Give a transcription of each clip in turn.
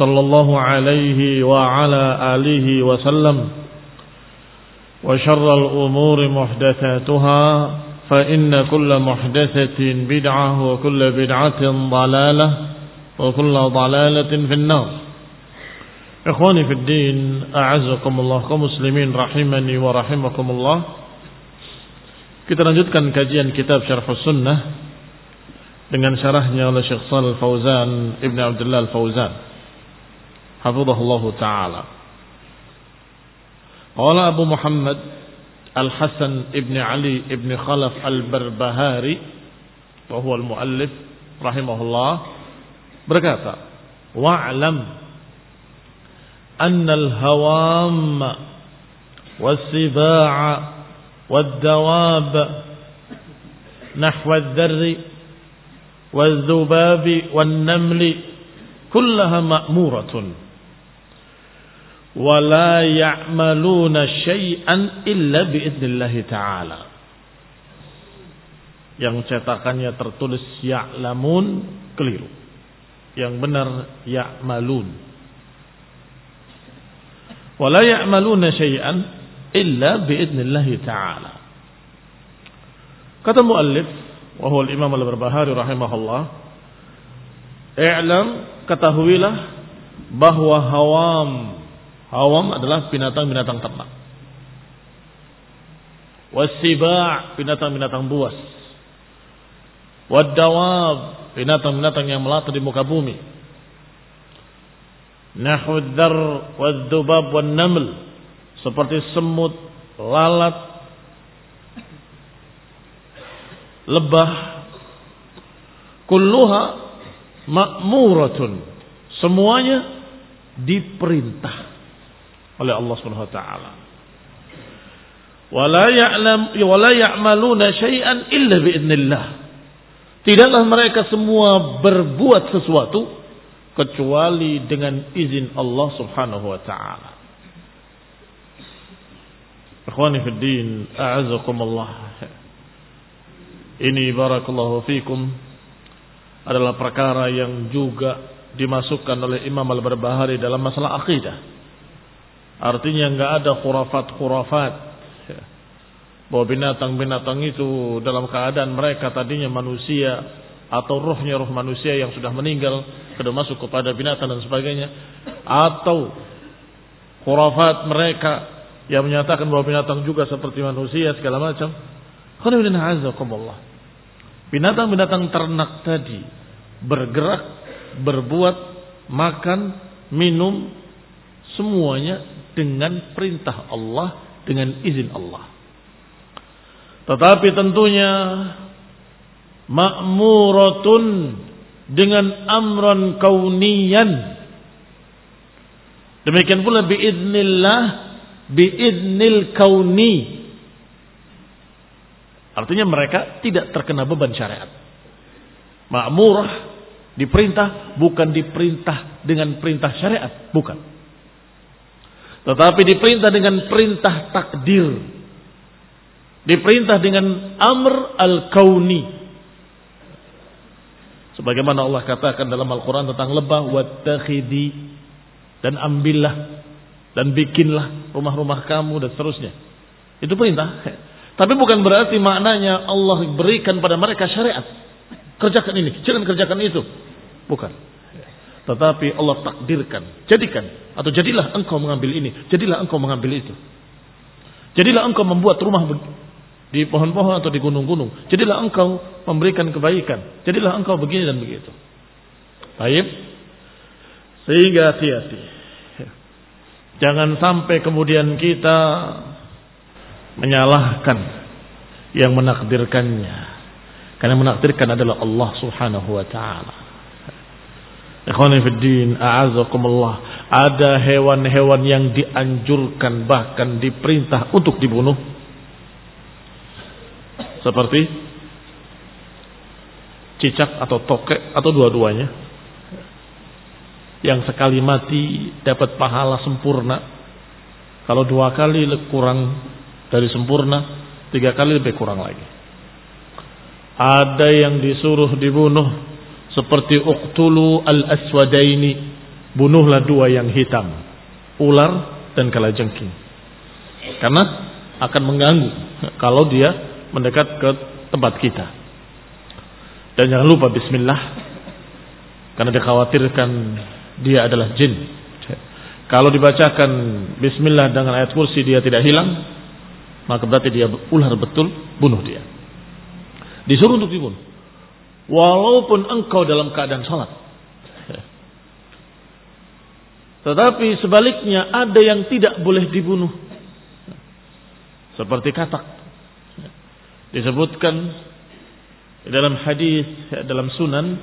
صلى الله عليه وعلى آله وسلم وشر الأمور محدثاتها فإن كل محدثة بدعة وكل بدعة ضلالة وكل ضلالة في النار إخواني في الدين أعزكم الله كمسلمين رحمني ورحمكم الله Kita lanjutkan kajian kitab Syarh Sunnah dengan syarahnya oleh Syekh Shalal Fauzan Ibn Abdullah Al-Fauzan. Hafizahullah taala. Qala Abu Muhammad Al-Hasan Ibn Ali Ibn Khalaf Al-Barbahari wa huwa al-muallif rahimahullah berkata, "Wa'lam anna al-hawam was-siba'a والدواب نحو الذر والذباب والنمل كلها مأمورة wala ya'maluna syai'an illa bi'idnillahi ta'ala. Yang cetakannya tertulis ya'lamun keliru. Yang benar ya'malun. Wala ya'maluna syai'an illa bi'idnillahi ta'ala. Kata muallif wa al-Imam al-Barbahari rahimahullah, "I'lam ketahuilah bahwa hawam hawam adalah binatang-binatang ternak. Wasiba' binatang-binatang buas. Wadawab binatang-binatang yang melata di muka bumi. Nahud dzar wadzubab wan seperti semut, lalat, lebah, kulluha ma'muratun. Semuanya diperintah oleh Allah Subhanahu wa taala. Wala ya'lam wala ya'maluna syai'an illa biidznillah. Tidaklah mereka semua berbuat sesuatu kecuali dengan izin Allah Subhanahu wa taala. Ikhwani fi din, a'azakumullah. Ini barakallahu fikum adalah perkara yang juga dimasukkan oleh Imam Al-Barbahari dalam masalah akidah. Artinya enggak ada khurafat-khurafat bahwa binatang-binatang itu dalam keadaan mereka tadinya manusia atau rohnya roh manusia yang sudah meninggal sudah masuk kepada binatang dan sebagainya atau khurafat mereka yang menyatakan bahwa binatang juga seperti manusia segala macam. Binatang-binatang ternak tadi bergerak, berbuat, makan, minum, semuanya dengan perintah Allah, dengan izin Allah. Tetapi tentunya ma'muratun dengan amran kauniyan. Demikian pula biiznillah biiznil kauni. Artinya mereka tidak terkena beban syariat. Ma'murah diperintah bukan diperintah dengan perintah syariat, bukan. Tetapi diperintah dengan perintah takdir. Diperintah dengan amr al-kauni. Sebagaimana Allah katakan dalam Al-Quran tentang lebah. Wattakhidi. Dan ambillah. Dan bikinlah rumah-rumah kamu dan seterusnya. Itu perintah. Tapi bukan berarti maknanya Allah berikan pada mereka syariat. Kerjakan ini, jangan kerjakan itu. Bukan. Tetapi Allah takdirkan, jadikan atau jadilah engkau mengambil ini, jadilah engkau mengambil itu. Jadilah engkau membuat rumah di pohon-pohon atau di gunung-gunung. Jadilah engkau memberikan kebaikan. Jadilah engkau begini dan begitu. Baik. Sehingga hati-hati. Jangan sampai kemudian kita menyalahkan yang menakdirkannya. Karena menakdirkan adalah Allah Subhanahu wa taala. Ikhwani fiddin, a'azakumullah. Ada hewan-hewan yang dianjurkan bahkan diperintah untuk dibunuh. Seperti cicak atau tokek atau dua-duanya. Yang sekali mati dapat pahala sempurna. Kalau dua kali kurang dari sempurna, tiga kali lebih kurang lagi. Ada yang disuruh dibunuh seperti uqtulu al-aswadaini. Bunuhlah dua yang hitam. Ular dan kalajengking. Karena akan mengganggu kalau dia mendekat ke tempat kita. Dan jangan lupa bismillah. Karena dikhawatirkan dia adalah jin. Kalau dibacakan bismillah dengan ayat kursi dia tidak hilang. Maka berarti dia ular betul. Bunuh dia. Disuruh untuk dibunuh walaupun engkau dalam keadaan sholat. Tetapi sebaliknya ada yang tidak boleh dibunuh. Seperti katak. Disebutkan dalam hadis dalam sunan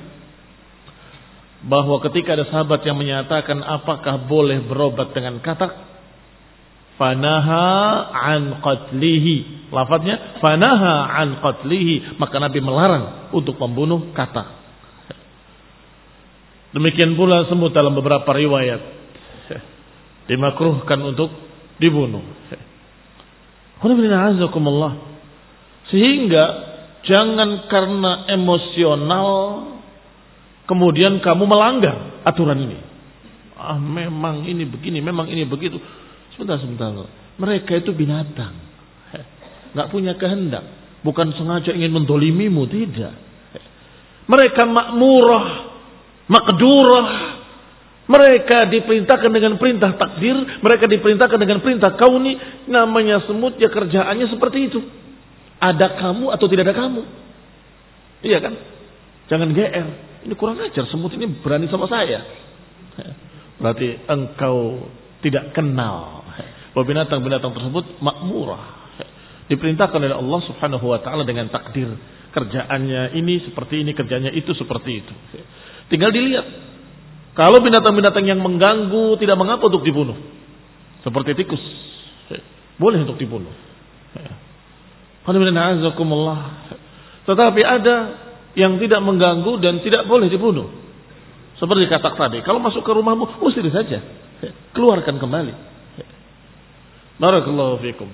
bahwa ketika ada sahabat yang menyatakan apakah boleh berobat dengan katak fanaha an qatlihi. Lafadznya fanaha an qatlihi. Maka Nabi melarang untuk membunuh kata. Demikian pula semut dalam beberapa riwayat. Dimakruhkan untuk dibunuh. Sehingga jangan karena emosional kemudian kamu melanggar aturan ini. Ah memang ini begini, memang ini begitu. Sebentar, sebentar. Mereka itu binatang. Nggak punya kehendak. Bukan sengaja ingin mendolimimu, tidak. Mereka makmurah, makdurah. Mereka diperintahkan dengan perintah takdir. Mereka diperintahkan dengan perintah kauni. Namanya semut, ya kerjaannya seperti itu. Ada kamu atau tidak ada kamu. Iya kan? Jangan GR. Ini kurang ajar. Semut ini berani sama saya. Berarti engkau tidak kenal bahwa binatang-binatang tersebut makmurah. Diperintahkan oleh Allah Subhanahu wa taala dengan takdir. Kerjaannya ini seperti ini, kerjanya itu seperti itu. Tinggal dilihat. Kalau binatang-binatang yang mengganggu tidak mengapa untuk dibunuh. Seperti tikus. Boleh untuk dibunuh. Tetapi ada yang tidak mengganggu dan tidak boleh dibunuh. Seperti katak tadi. Kalau masuk ke rumahmu, usir saja. Keluarkan kembali. Barakallahu fikum.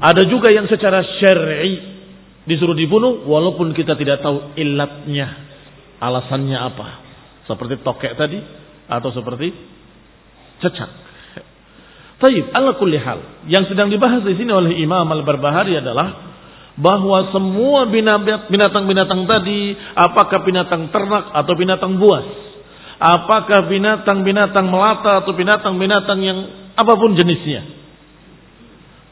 Ada juga yang secara syar'i disuruh dibunuh walaupun kita tidak tahu ilatnya, alasannya apa. Seperti tokek tadi atau seperti cecak. Taib, ala kulli hal. Yang sedang dibahas di sini oleh Imam Al-Barbahari adalah bahwa semua binatang-binatang tadi, apakah binatang ternak atau binatang buas, apakah binatang-binatang melata atau binatang-binatang yang apa pun jenisnya.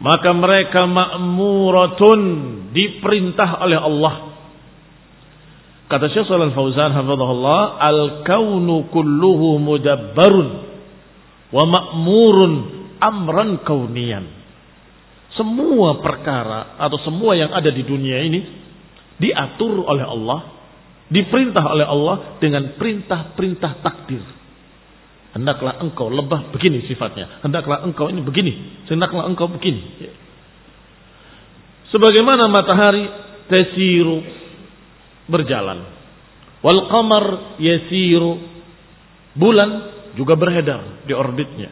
Maka mereka ma'muratun diperintah oleh Allah. Kata Syekh Shalal Fauzan hafizahullah, al-kaunu kulluhu mudabbarun wa ma'murun amran kaunian. Semua perkara atau semua yang ada di dunia ini diatur oleh Allah, diperintah oleh Allah dengan perintah-perintah takdir. Hendaklah engkau lebah begini sifatnya. Hendaklah engkau ini begini. Hendaklah engkau begini. Sebagaimana matahari tesiru berjalan. Wal qamar yasiru. Bulan juga beredar di orbitnya.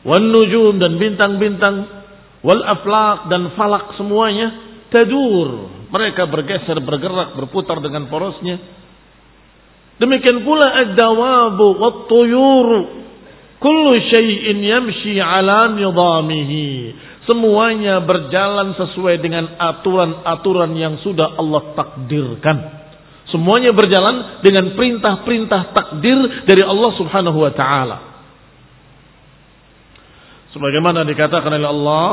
Wan nujum dan bintang-bintang. Wal aflaq dan falak semuanya tadur. Mereka bergeser, bergerak, berputar dengan porosnya Demikian pula ad-dawabu wat-tuyuru. Kullu syai'in yamshi ala nidamihi. Semuanya berjalan sesuai dengan aturan-aturan yang sudah Allah takdirkan. Semuanya berjalan dengan perintah-perintah takdir dari Allah Subhanahu wa taala. Sebagaimana dikatakan oleh Allah,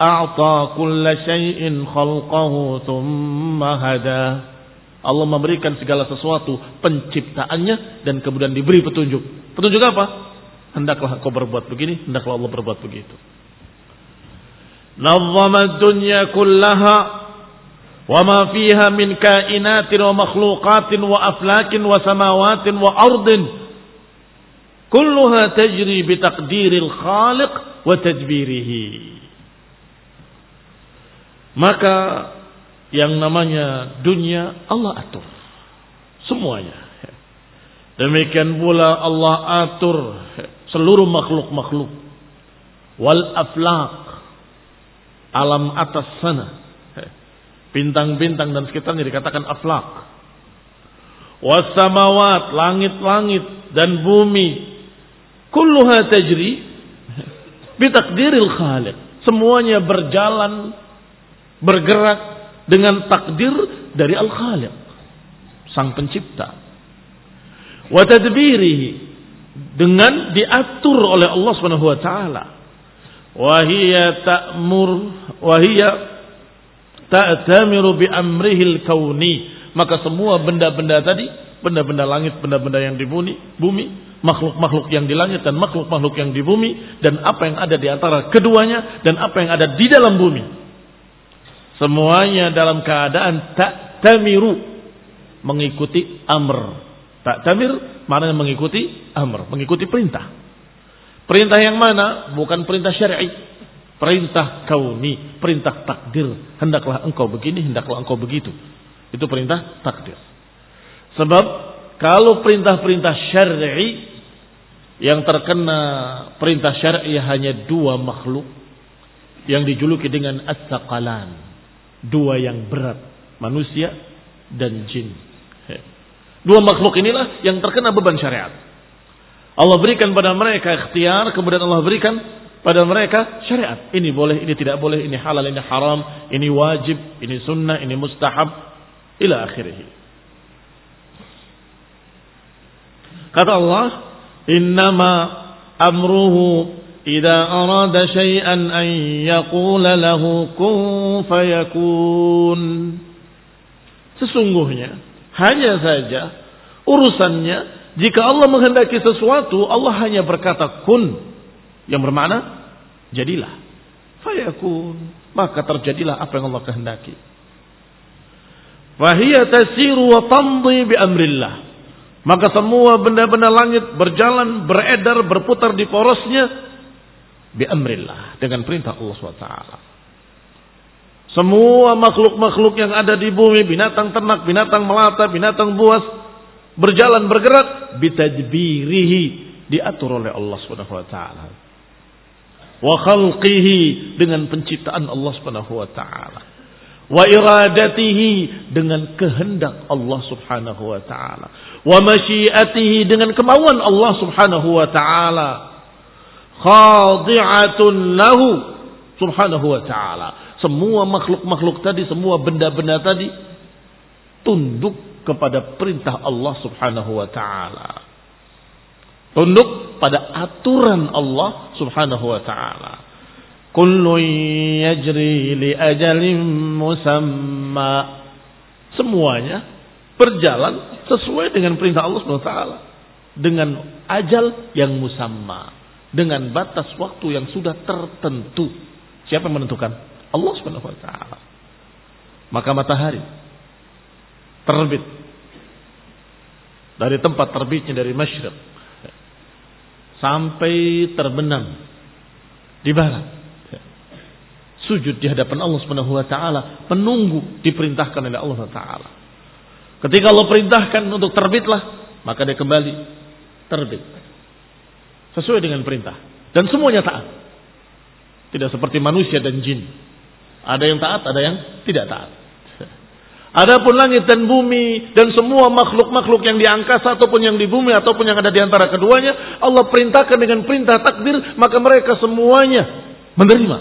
"A'ta kulla syai'in khalqahu thumma hada." Allah memberikan segala sesuatu penciptaannya dan kemudian diberi petunjuk. Petunjuk apa? Hendaklah kau berbuat begini, hendaklah Allah berbuat begitu. Nazzama dunya kullaha wa ma fiha min kainatin wa makhluqatin wa aflakin wa samawatin wa ardin kulluha tajri bi taqdiril khaliq wa tadbirihi. Maka yang namanya dunia Allah atur. Semuanya. Demikian pula Allah atur seluruh makhluk-makhluk. Wal aflaq. Alam atas sana. Bintang-bintang dan sekitarnya dikatakan aflaq. Wasamawat, langit-langit dan bumi. Kulluha tajri bitakdiril khaliq. Semuanya berjalan, bergerak dengan takdir dari Al-Khaliq, Sang Pencipta. Wa tadbirihi dengan diatur oleh Allah Subhanahu wa taala. Wa hiya ta'mur wa hiya ta'tamiru bi amrihil kauni. Maka semua benda-benda tadi, benda-benda langit, benda-benda yang di bumi, bumi, makhluk-makhluk yang di langit dan makhluk-makhluk yang di bumi dan apa yang ada di antara keduanya dan apa yang ada di dalam bumi Semuanya dalam keadaan tak tamiru. Mengikuti amr. Tak tamir maknanya mengikuti amr. Mengikuti perintah. Perintah yang mana? Bukan perintah syar'i. Perintah kauni. Perintah takdir. Hendaklah engkau begini, hendaklah engkau begitu. Itu perintah takdir. Sebab kalau perintah-perintah syar'i yang terkena perintah syar'i hanya dua makhluk yang dijuluki dengan as-saqalan dua yang berat, manusia dan jin. Dua makhluk inilah yang terkena beban syariat. Allah berikan pada mereka ikhtiar, kemudian Allah berikan pada mereka syariat. Ini boleh, ini tidak boleh, ini halal, ini haram, ini wajib, ini sunnah, ini mustahab, ila akhirih. Kata Allah, Innama amruhu إذا أراد شيئا أن يقول له كن فيكون Sesungguhnya hanya saja urusannya jika Allah menghendaki sesuatu Allah hanya berkata kun yang bermakna jadilah fayakun maka terjadilah apa yang Allah kehendaki Wahia tasiru wa tamdi bi amrillah maka semua benda-benda langit berjalan beredar berputar di porosnya bi amrillah dengan perintah Allah SWT. Semua makhluk-makhluk yang ada di bumi, binatang ternak, binatang melata, binatang buas, berjalan bergerak bitadbirihi diatur oleh Allah Subhanahu wa taala. Wa khalqihi dengan penciptaan Allah Subhanahu wa taala. Wa iradatihi dengan kehendak Allah Subhanahu wa taala. Wa masyiatihi dengan kemauan Allah Subhanahu wa taala khadi'atun lahu subhanahu wa ta'ala. Semua makhluk-makhluk tadi, semua benda-benda tadi tunduk kepada perintah Allah subhanahu wa ta'ala. Tunduk pada aturan Allah subhanahu wa ta'ala. Kullu yajri li ajalin musamma. Semuanya berjalan sesuai dengan perintah Allah subhanahu wa ta'ala. Dengan ajal yang musamma dengan batas waktu yang sudah tertentu. Siapa yang menentukan? Allah Subhanahu wa taala. Maka matahari terbit dari tempat terbitnya dari masyriq sampai terbenam di barat. Sujud di hadapan Allah Subhanahu wa taala, penunggu diperintahkan oleh Allah taala. Ketika Allah perintahkan untuk terbitlah, maka dia kembali terbit. Sesuai dengan perintah dan semuanya taat. Tidak seperti manusia dan jin. Ada yang taat, ada yang tidak taat. Adapun langit dan bumi dan semua makhluk-makhluk yang di angkasa ataupun yang di bumi ataupun yang ada di antara keduanya, Allah perintahkan dengan perintah takdir, maka mereka semuanya menerima.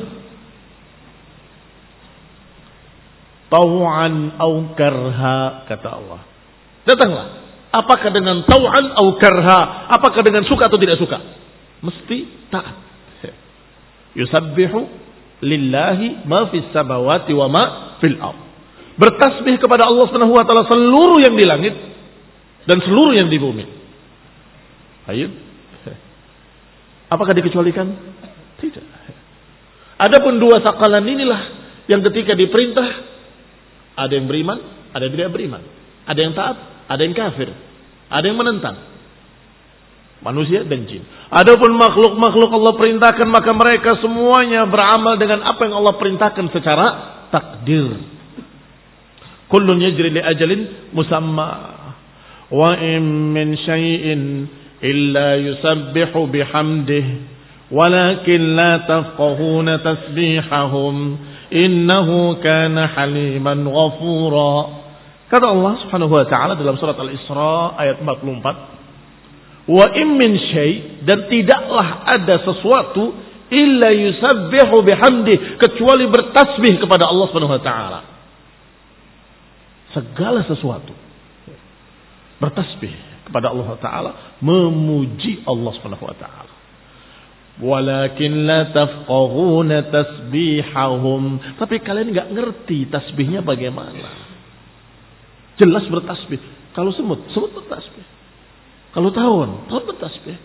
Tau'an au karha kata Allah. Datanglah. Apakah dengan tau'an au karha? Apakah dengan suka atau tidak suka? Mesti taat. Yusabbihu lillahi ma fis samawati wa ma fil ardh bertasbih kepada Allah Subhanahu wa taala seluruh yang di langit dan seluruh yang di bumi. Ayo. Apakah dikecualikan? Tidak. Adapun dua sakalan inilah yang ketika diperintah ada yang beriman, ada yang tidak beriman. Ada yang taat, ada yang kafir. Ada yang menentang. Manusia dan jin. Adapun makhluk-makhluk Allah perintahkan maka mereka semuanya beramal dengan apa yang Allah perintahkan secara takdir. Kullun yajri li ajalin musamma. Wa in min syai'in illa yusabbihu bihamdih. Walakin la tafqahuna tasbihahum. Innahu kana haliman ghafura. Kata Allah subhanahu wa ta'ala dalam surat Al-Isra ayat 44. Wa in min syai' dan tidaklah ada sesuatu illa yusabbihu bihamdih kecuali bertasbih kepada Allah Subhanahu wa taala. Segala sesuatu bertasbih kepada Allah Taala memuji Allah Subhanahu wa taala. Walakin la tafqahuna tasbihahum. Tapi kalian nggak ngerti tasbihnya bagaimana jelas bertasbih kalau semut semut bertasbih kalau tahun tahun bertasbih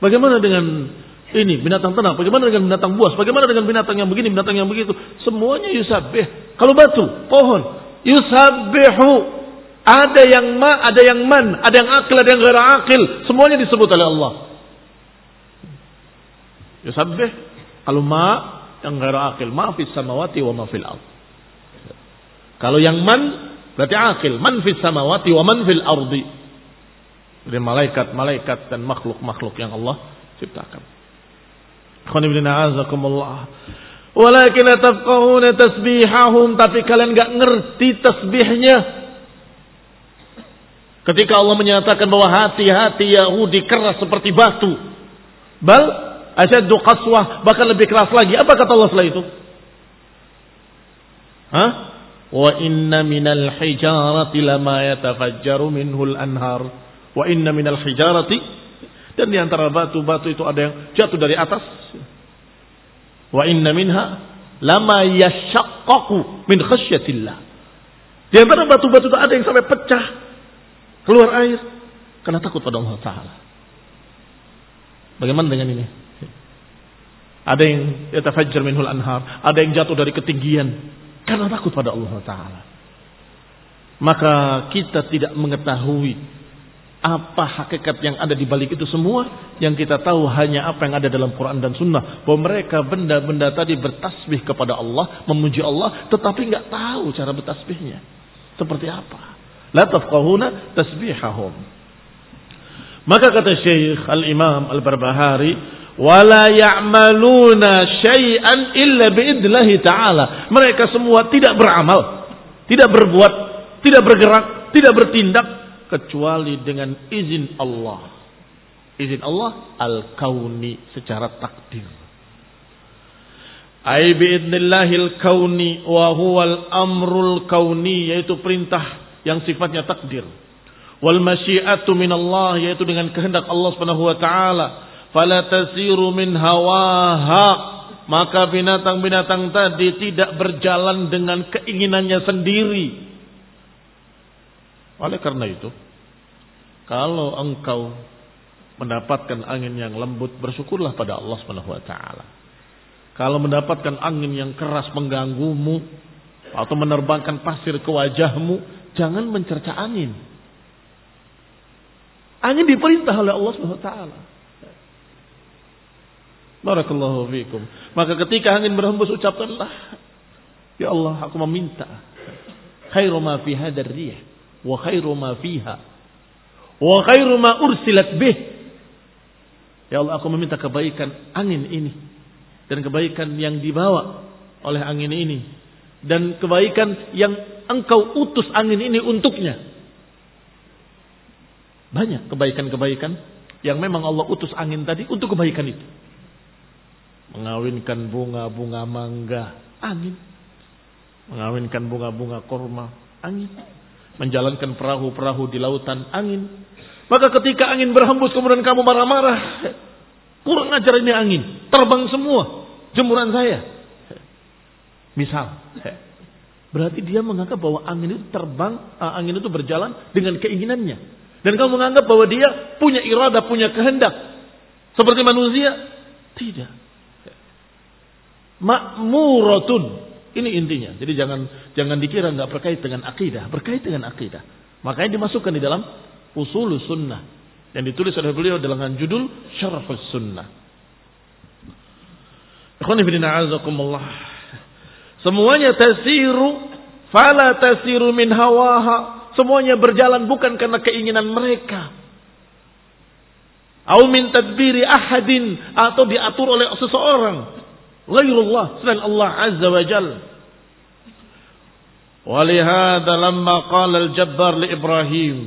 bagaimana dengan ini binatang tenang, bagaimana dengan binatang buas, bagaimana dengan binatang yang begini, binatang yang begitu, semuanya yusabih. Kalau batu, pohon, Yusabbihu. Ada yang ma, ada yang man, ada yang akil, ada yang ghair akil. Semuanya disebut oleh Allah. Yusabbih. Kalau ma, yang ghair akil. Ma fis samawati wa ma fil. Kalau yang man, berarti akil. Man fis samawati wa man fil ardi. Dari malaikat-malaikat dan makhluk-makhluk yang Allah ciptakan. Khonibina azakumullah. Walakin tafqahuna tasbihahum tapi kalian enggak ngerti tasbihnya. Ketika Allah menyatakan bahwa hati-hati Yahudi keras seperti batu. Bal asyaddu qaswah bahkan lebih keras lagi. Apa kata Allah setelah itu? Hah? Wa inna minal hijarati lama yatafajjaru minhul anhar. Wa inna minal hijarati dan di antara batu-batu itu ada yang jatuh dari atas Wa inna minha lama yashaqqaqu min khasyatillah. Di antara batu-batu itu ada yang sampai pecah keluar air karena takut pada Allah Taala. Bagaimana dengan ini? Ada yang yatafajjar minhul anhar, ada yang jatuh dari ketinggian karena takut pada Allah Taala. Maka kita tidak mengetahui apa hakikat yang ada di balik itu semua. Yang kita tahu hanya apa yang ada dalam Quran dan Sunnah. Bahwa mereka benda-benda tadi bertasbih kepada Allah memuji Allah tetapi nggak tahu cara bertasbihnya. Seperti apa? La tafqahuna tasbihahum. Maka kata Syekh Al-Imam Al-Barbahari wala ya'maluna syai'an illa biidnillahi ta'ala mereka semua tidak beramal tidak berbuat tidak bergerak tidak bertindak kecuali dengan izin Allah. Izin Allah al-kauni secara takdir. Ai biidnillahil kauni wa huwal amrul kauni yaitu perintah yang sifatnya takdir. Wal masyiatu min Allah yaitu dengan kehendak Allah Subhanahu wa taala. Fala tasiru min hawaha maka binatang-binatang tadi tidak berjalan dengan keinginannya sendiri oleh karena itu, kalau engkau mendapatkan angin yang lembut, bersyukurlah pada Allah Subhanahu wa taala. Kalau mendapatkan angin yang keras mengganggumu atau menerbangkan pasir ke wajahmu, jangan mencerca angin. Angin diperintah oleh Allah Subhanahu wa. Barakallahu fiikum. Maka ketika angin berhembus ucapkanlah, Ya Allah, aku meminta khairu ma fi hadar rih wa khairu ma fiha wa khairu ma ursilat bih. Ya Allah, aku meminta kebaikan angin ini dan kebaikan yang dibawa oleh angin ini dan kebaikan yang engkau utus angin ini untuknya. Banyak kebaikan-kebaikan yang memang Allah utus angin tadi untuk kebaikan itu mengawinkan bunga-bunga mangga, angin. Mengawinkan bunga-bunga korma, angin. Menjalankan perahu-perahu di lautan, angin. Maka ketika angin berhembus kemudian kamu marah-marah, kurang ajar ini angin, terbang semua jemuran saya. Misal, berarti dia menganggap bahwa angin itu terbang, eh, angin itu berjalan dengan keinginannya. Dan kamu menganggap bahwa dia punya irada, punya kehendak. Seperti manusia. Tidak makmuratun. Ini intinya. Jadi jangan jangan dikira nggak berkait dengan akidah, berkait dengan akidah. Makanya dimasukkan di dalam usul sunnah yang ditulis oleh beliau dengan judul Syarh Sunnah. Semuanya tasiru fala tasiru min hawaha. Semuanya berjalan bukan karena keinginan mereka. Au min tadbiri ahadin atau diatur oleh seseorang ghairullah selain Allah azza wa jal. Walihada lamma qala al-jabbar li Ibrahim.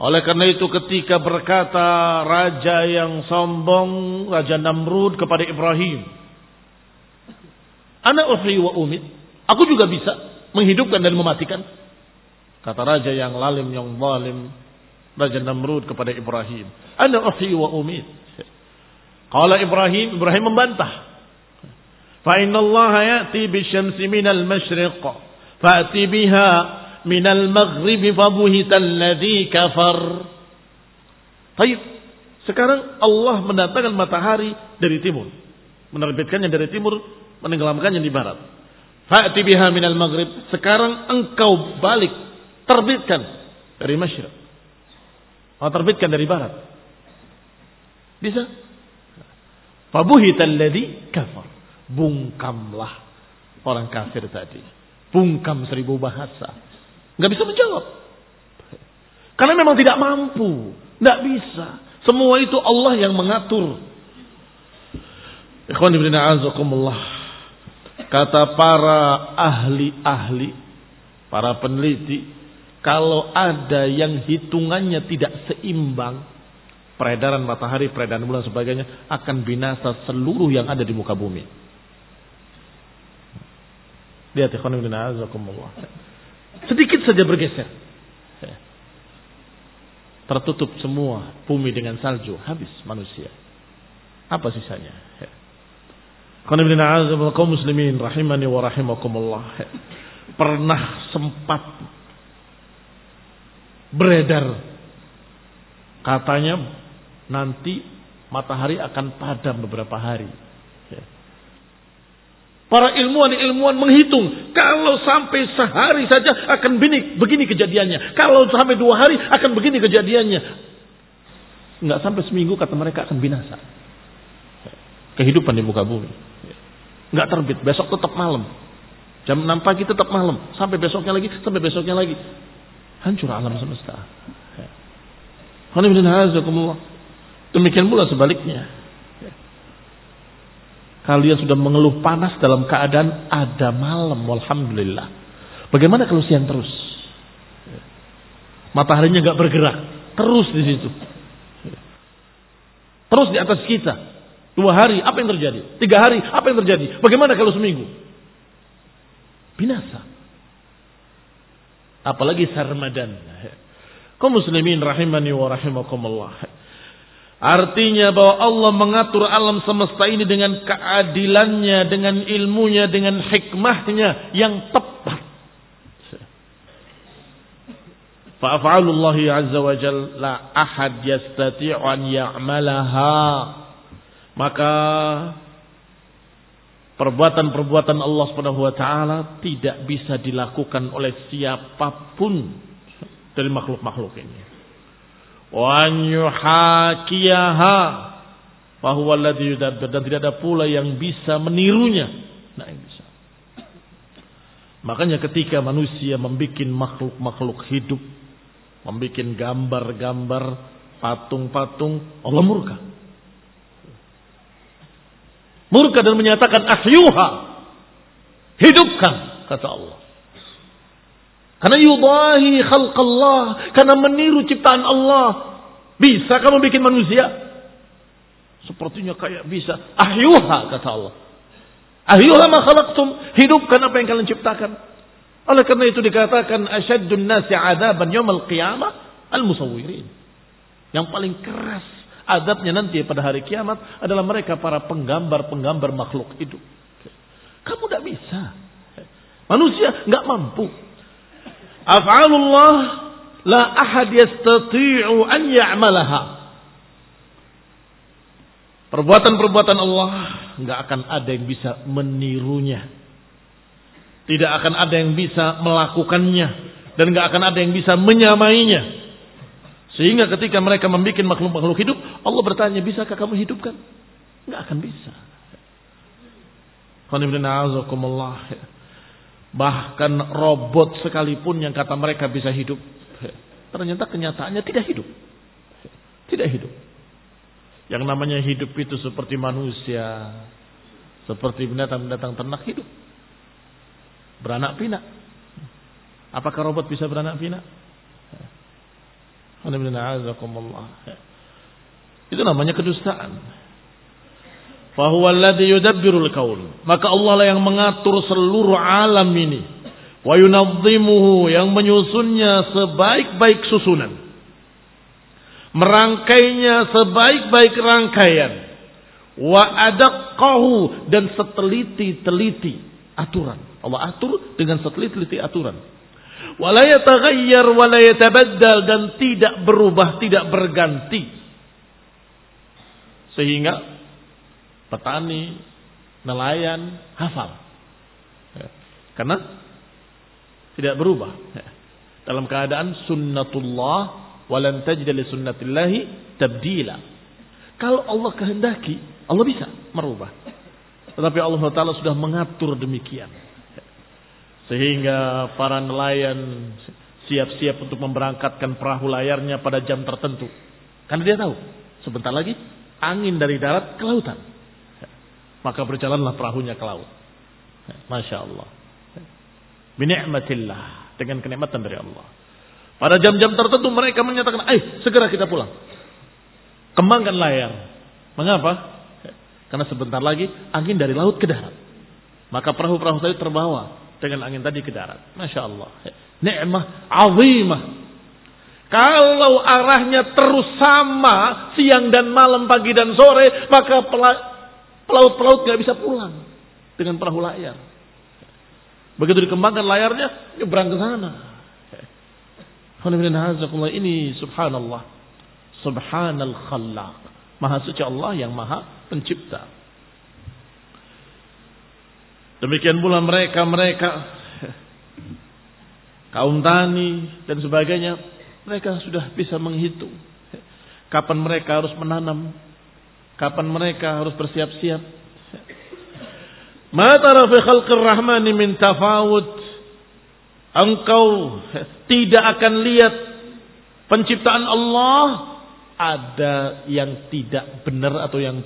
Oleh karena itu ketika berkata raja yang sombong raja Namrud kepada Ibrahim ana uhyi wa umit aku juga bisa menghidupkan dan mematikan. Kata raja yang lalim yang zalim raja Namrud kepada Ibrahim ana uhyi wa umit Qala Ibrahim, Ibrahim membantah. Fa inna Allah ya'ti bisyamsi minal masyriq fa'ti biha minal maghrib fabuhita alladhi kafar. Baik. Sekarang Allah mendatangkan matahari dari timur. Menerbitkannya dari timur, menenggelamkannya di barat. Fa'ti biha minal maghrib. Sekarang engkau balik, terbitkan dari masyriq. Oh, terbitkan dari barat. Bisa? Fabuhital ladzi kafar. Bungkamlah orang kafir tadi. Bungkam seribu bahasa. Nggak bisa menjawab. Karena memang tidak mampu. Nggak bisa. Semua itu Allah yang mengatur. Ikhwan ibn a'azakumullah. Kata para ahli-ahli. Para peneliti. Kalau ada yang hitungannya tidak seimbang peredaran matahari, peredaran bulan sebagainya akan binasa seluruh yang ada di muka bumi. Lihat. Sedikit saja bergeser. Tertutup semua bumi dengan salju, habis manusia. Apa sisanya? Ikhwan ibn muslimin rahimani wa rahimakumullah. Pernah sempat beredar katanya nanti matahari akan padam beberapa hari. Ya. Para ilmuwan-ilmuwan menghitung kalau sampai sehari saja akan begini, begini kejadiannya. Kalau sampai dua hari akan begini kejadiannya. Enggak sampai seminggu kata mereka akan binasa. Kehidupan di muka bumi. Enggak terbit, besok tetap malam. Jam 6 pagi tetap malam. Sampai besoknya lagi, sampai besoknya lagi. Hancur alam semesta. Alhamdulillah. Demikian pula sebaliknya. Kalian sudah mengeluh panas dalam keadaan ada malam, alhamdulillah. Bagaimana kalau siang terus? Mataharinya nggak bergerak, terus di situ. Terus di atas kita. Dua hari, apa yang terjadi? Tiga hari, apa yang terjadi? Bagaimana kalau seminggu? Binasa. Apalagi sarmadan. Kau muslimin rahimani wa rahimakumullah. Artinya bahwa Allah mengatur alam semesta ini dengan keadilannya, dengan ilmunya, dengan hikmahnya yang tepat. Fa'af'alullah azza wa jal la ahad yastati'u an ya'malaha. Maka perbuatan-perbuatan Allah Subhanahu wa taala tidak bisa dilakukan oleh siapa pun dari makhluk-makhluk ini. Wa an yuhakiyaha bahwa alladhi dan tidak ada pula yang bisa menirunya. Nah, yang bisa. Makanya ketika manusia membuat makhluk-makhluk hidup membuat gambar-gambar, patung-patung, Allah murka. Murka dan menyatakan ahyuha. Hidupkan, kata Allah. Karena yudahi khalqallah. Karena meniru ciptaan Allah. Bisa kamu bikin manusia? Sepertinya kayak bisa. Ahyuha, kata Allah. Ahyuha ma khalaqtum. Hidupkan apa yang kalian ciptakan. Oleh karena itu dikatakan asyaddun nasi adaban yaumil qiyamah al-musawwirin. Yang paling keras adabnya nanti pada hari kiamat adalah mereka para penggambar-penggambar makhluk hidup. Kamu tidak bisa. Manusia nggak mampu. Af'alullah la ahad yastati'u an ya'malaha. Perbuatan-perbuatan Allah nggak akan ada yang bisa menirunya. Tidak akan ada yang bisa melakukannya. Dan nggak akan ada yang bisa menyamainya. Sehingga ketika mereka membuat makhluk-makhluk hidup, Allah bertanya, bisakah kamu hidupkan? Nggak akan bisa. Bahkan robot sekalipun yang kata mereka bisa hidup. Ternyata kenyataannya tidak hidup. Tidak hidup. Yang namanya hidup itu seperti manusia. Seperti binatang-binatang ternak hidup beranak pinak. Apakah robot bisa beranak pinak? Itu namanya kedustaan. Fahuwa alladhi yudabbirul kaun. Maka Allah lah yang mengatur seluruh alam ini. Wa yunazzimuhu yang menyusunnya sebaik-baik susunan. Merangkainya sebaik-baik rangkaian. Wa adaqqahu dan seteliti-teliti aturan. Allah atur dengan seteliti-teliti aturan. Wala yataghayyar dan tidak berubah, tidak berganti. Sehingga petani, nelayan hafal. Ya. Karena tidak berubah. Ya. Dalam keadaan sunnatullah walan tajid li sunnatillahi tabdila. Kalau Allah kehendaki, Allah bisa merubah. Tetapi Allah Taala sudah mengatur demikian. Sehingga para nelayan siap-siap untuk memberangkatkan perahu layarnya pada jam tertentu. Karena dia tahu, sebentar lagi angin dari darat ke lautan. Maka berjalanlah perahunya ke laut. Masya Allah. Binikmatillah. Dengan kenikmatan dari Allah. Pada jam-jam tertentu mereka menyatakan, ayo segera kita pulang. Kembangkan layar. Mengapa? Karena sebentar lagi angin dari laut ke darat. Maka perahu-perahu tadi terbawa dengan angin tadi ke darat. Masya Allah. Nikmah azimah. Kalau arahnya terus sama siang dan malam, pagi dan sore, maka pelaut-pelaut nggak bisa pulang dengan perahu layar. Begitu dikembangkan layarnya, nyebrang ke sana. Ini subhanallah. Subhanal khallaq. Maha suci Allah yang maha pencipta. Demikian pula mereka-mereka kaum tani dan sebagainya, mereka sudah bisa menghitung kapan mereka harus menanam, kapan mereka harus bersiap-siap. Ma tara fi khalqir rahmani min tafawut. Engkau tidak akan lihat penciptaan Allah ada yang tidak benar atau yang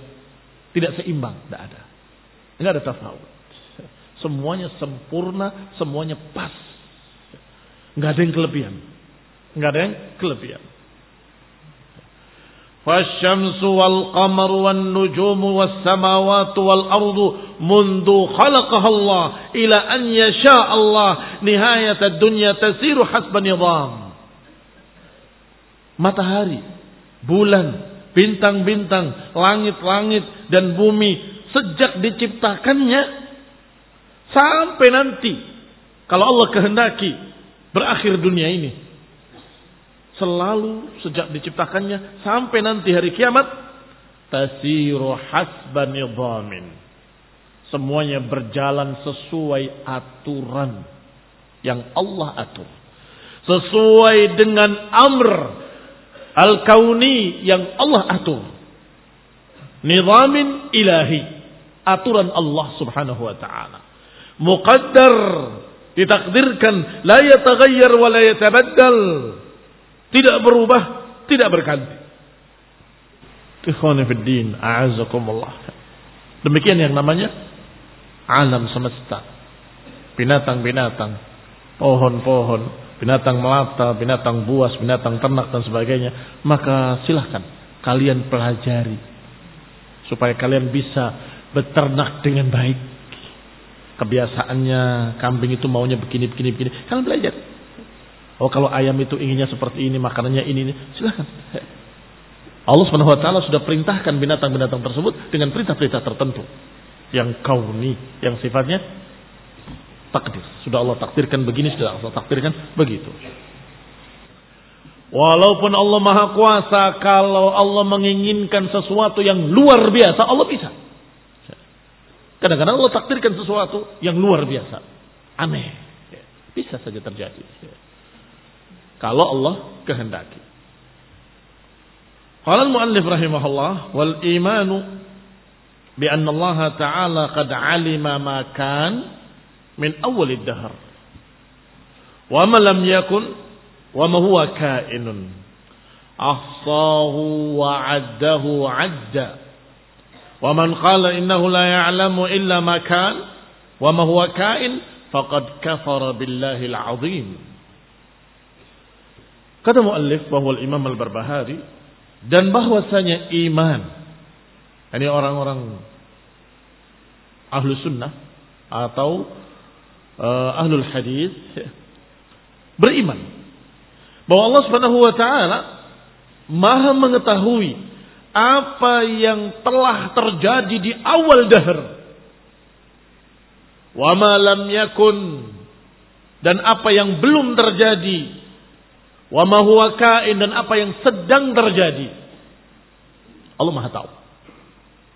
tidak seimbang, tidak ada. Enggak ada tafawut. Semuanya sempurna, semuanya pas. Nggak ada yang kelebihan. Nggak ada yang kelebihan. Nujumu was samawati wal ardu mundu khalaqaha Allah ila an yasha Allah nihayat dunya tasiru hasba nizam. Matahari, bulan, bintang-bintang, langit-langit dan bumi sejak diciptakannya Sampai nanti kalau Allah kehendaki berakhir dunia ini. Selalu sejak diciptakannya sampai nanti hari kiamat tasiru hasban. Semuanya berjalan sesuai aturan yang Allah atur. Sesuai dengan amr al-kauni yang Allah atur. Nidhamin ilahi. Aturan Allah subhanahu wa ta'ala. Muqaddar. Ditakdirkan. La yataghayyar wa la yatabaddal. Tidak berubah. Tidak berganti. Ikhwanifiddin. A'azakumullah. Demikian yang namanya alam semesta. Binatang-binatang, pohon-pohon, binatang melata, binatang buas, binatang ternak dan sebagainya. Maka silahkan kalian pelajari. Supaya kalian bisa beternak dengan baik. Kebiasaannya kambing itu maunya begini, begini, begini. Kalian belajar. Oh kalau ayam itu inginnya seperti ini, makanannya ini, ini. silahkan. Allah Subhanahu wa taala sudah perintahkan binatang-binatang tersebut dengan perintah-perintah tertentu yang kauni, yang sifatnya takdir. Sudah Allah takdirkan begini, sudah Allah takdirkan begitu. Walaupun Allah Maha Kuasa, kalau Allah menginginkan sesuatu yang luar biasa, Allah bisa. Kadang-kadang Allah takdirkan sesuatu yang luar biasa. Aneh. Bisa saja terjadi. Kalau Allah kehendaki. Qala al-muallif rahimahullah wal imanu bi anna Allah taala qad alima ma kan min awwal ad-dahr. Wa ma lam yakun wa ma huwa kainun. Ahsahu wa 'addahu 'adda. Wa man qala innahu la ya'lamu illa ma kan wa ma huwa kain faqad kafara billahi al-'azim. Kata muallif bahwa Imam Al-Barbahari dan bahwasanya iman ini orang-orang ahlu sunnah atau uh, ahlul hadis beriman bahwa Allah Subhanahu wa taala Maha mengetahui apa yang telah terjadi di awal dahar. Wa ma yakun dan apa yang belum terjadi Wa ma huwa kain dan apa yang sedang terjadi. Allah Maha tahu.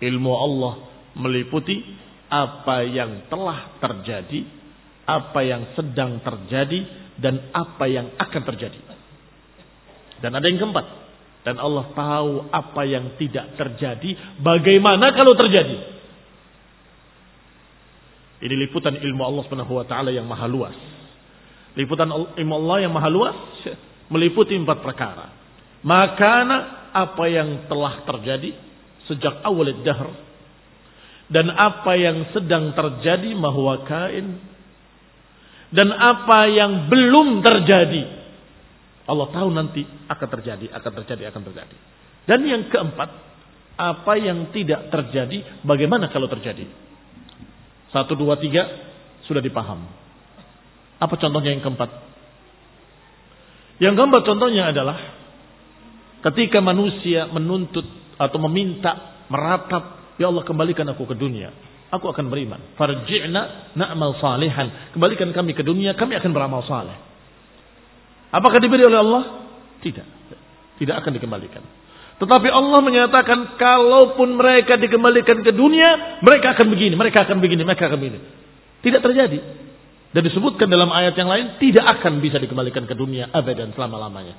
Ilmu Allah meliputi apa yang telah terjadi, apa yang sedang terjadi dan apa yang akan terjadi. Dan ada yang keempat. Dan Allah tahu apa yang tidak terjadi, bagaimana kalau terjadi. Ini liputan ilmu Allah Subhanahu taala yang maha luas. Liputan ilmu Allah yang maha luas meliputi empat perkara. Makana apa yang telah terjadi sejak awal dahr dan apa yang sedang terjadi mahwa kain dan apa yang belum terjadi Allah tahu nanti akan terjadi, akan terjadi, akan terjadi. Dan yang keempat, apa yang tidak terjadi, bagaimana kalau terjadi? Satu, dua, tiga, sudah dipaham. Apa contohnya yang keempat? Yang gambar contohnya adalah ketika manusia menuntut atau meminta meratap, ya Allah kembalikan aku ke dunia. Aku akan beriman. Farji'na na'mal salihan. Kembalikan kami ke dunia, kami akan beramal saleh. Apakah diberi oleh Allah? Tidak. Tidak akan dikembalikan. Tetapi Allah menyatakan kalaupun mereka dikembalikan ke dunia, mereka akan begini, mereka akan begini, mereka akan begini. Tidak terjadi. Dan disebutkan dalam ayat yang lain tidak akan bisa dikembalikan ke dunia abadan selama-lamanya.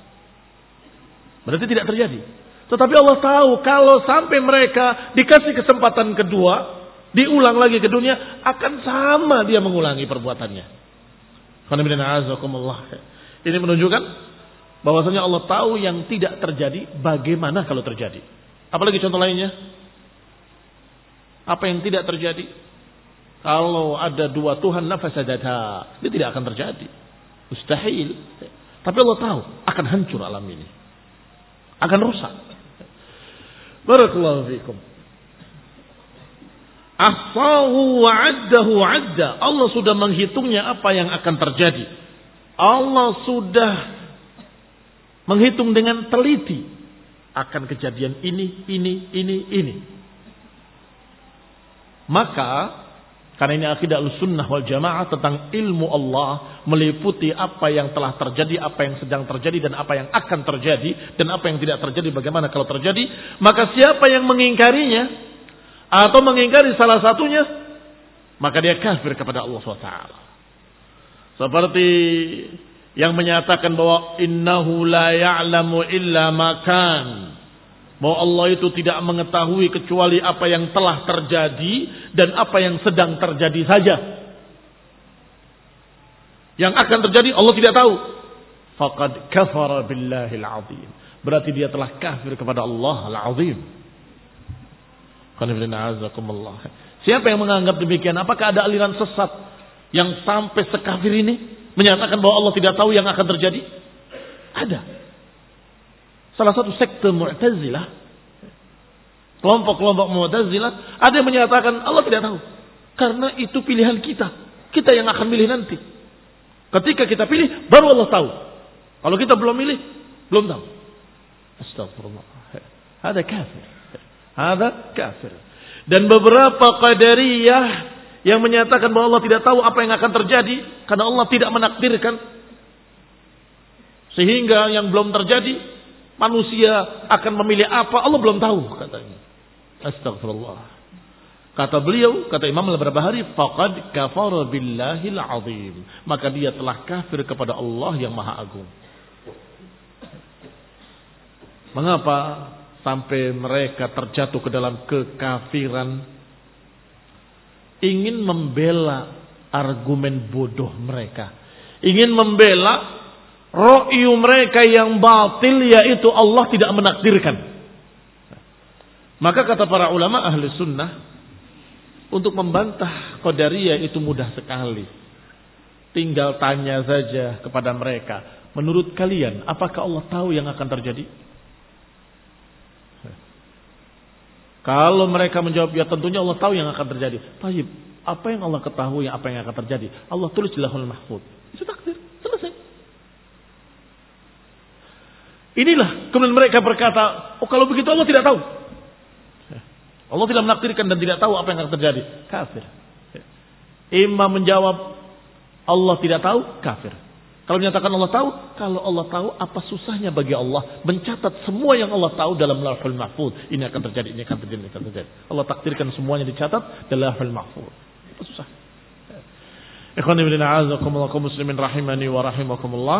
Berarti tidak terjadi. Tetapi Allah tahu kalau sampai mereka dikasih kesempatan kedua, diulang lagi ke dunia, akan sama dia mengulangi perbuatannya. Ini menunjukkan bahwasanya Allah tahu yang tidak terjadi bagaimana kalau terjadi. Apalagi contoh lainnya? Apa yang tidak terjadi? Kalau ada dua Tuhan nafasadata, ini tidak akan terjadi. Mustahil. Tapi Allah tahu akan hancur alam ini. Akan rusak. Barakallahu fiikum. Ahsahu wa addahu adda. Allah sudah menghitungnya apa yang akan terjadi. Allah sudah menghitung dengan teliti akan kejadian ini, ini, ini, ini. Maka Karena ini akidah sunnah wal jamaah tentang ilmu Allah meliputi apa yang telah terjadi, apa yang sedang terjadi dan apa yang akan terjadi dan apa yang tidak terjadi bagaimana kalau terjadi. Maka siapa yang mengingkarinya atau mengingkari salah satunya maka dia kafir kepada Allah SWT. Seperti yang menyatakan bahwa innahu la ya'lamu illa makan bahwa Allah itu tidak mengetahui kecuali apa yang telah terjadi dan apa yang sedang terjadi saja. Yang akan terjadi Allah tidak tahu. Faqad kafara billahil azim. Berarti dia telah kafir kepada Allah al-azim. Siapa yang menganggap demikian? Apakah ada aliran sesat yang sampai sekafir ini menyatakan bahwa Allah tidak tahu yang akan terjadi? Ada. Salah satu sekte Mu'tazilah, kelompok-kelompok Mu'tazilah, ada yang menyatakan Allah tidak tahu. Karena itu pilihan kita. Kita yang akan milih nanti. Ketika kita pilih, baru Allah tahu. Kalau kita belum milih, belum tahu. Astagfirullah. Ada kafir. Ada kafir. Dan beberapa qadariyah yang menyatakan bahwa Allah tidak tahu apa yang akan terjadi karena Allah tidak menakdirkan sehingga yang belum terjadi manusia akan memilih apa, Allah belum tahu katanya. Astagfirullah. Kata beliau, kata Imam Al-Barbahari, faqad kafara billahil azim. Maka dia telah kafir kepada Allah yang Maha Agung. Mengapa sampai mereka terjatuh ke dalam kekafiran? Ingin membela argumen bodoh mereka. Ingin membela Ro'yu mereka yang batil yaitu Allah tidak menakdirkan. Maka kata para ulama ahli sunnah, untuk membantah Qadariyah itu mudah sekali. Tinggal tanya saja kepada mereka. Menurut kalian, apakah Allah tahu yang akan terjadi? Kalau mereka menjawab, ya tentunya Allah tahu yang akan terjadi. Taib, apa yang Allah ketahui, apa yang akan terjadi? Allah tulis di lahul mahfud. Itu takdir. Inilah kemudian mereka berkata, oh kalau begitu Allah tidak tahu. Allah tidak menakdirkan dan tidak tahu apa yang akan terjadi. Kafir. Imam menjawab, Allah tidak tahu, kafir. Kalau menyatakan Allah tahu, kalau Allah tahu apa susahnya bagi Allah mencatat semua yang Allah tahu dalam Lauhul Mahfuz. Ini akan terjadi, ini akan terjadi, ini akan terjadi. Allah takdirkan semuanya dicatat dalam Lauhul Mahfuz. Apa susah? Ikhwan ibn a'azakumullah muslimin rahimani wa rahimakumullah.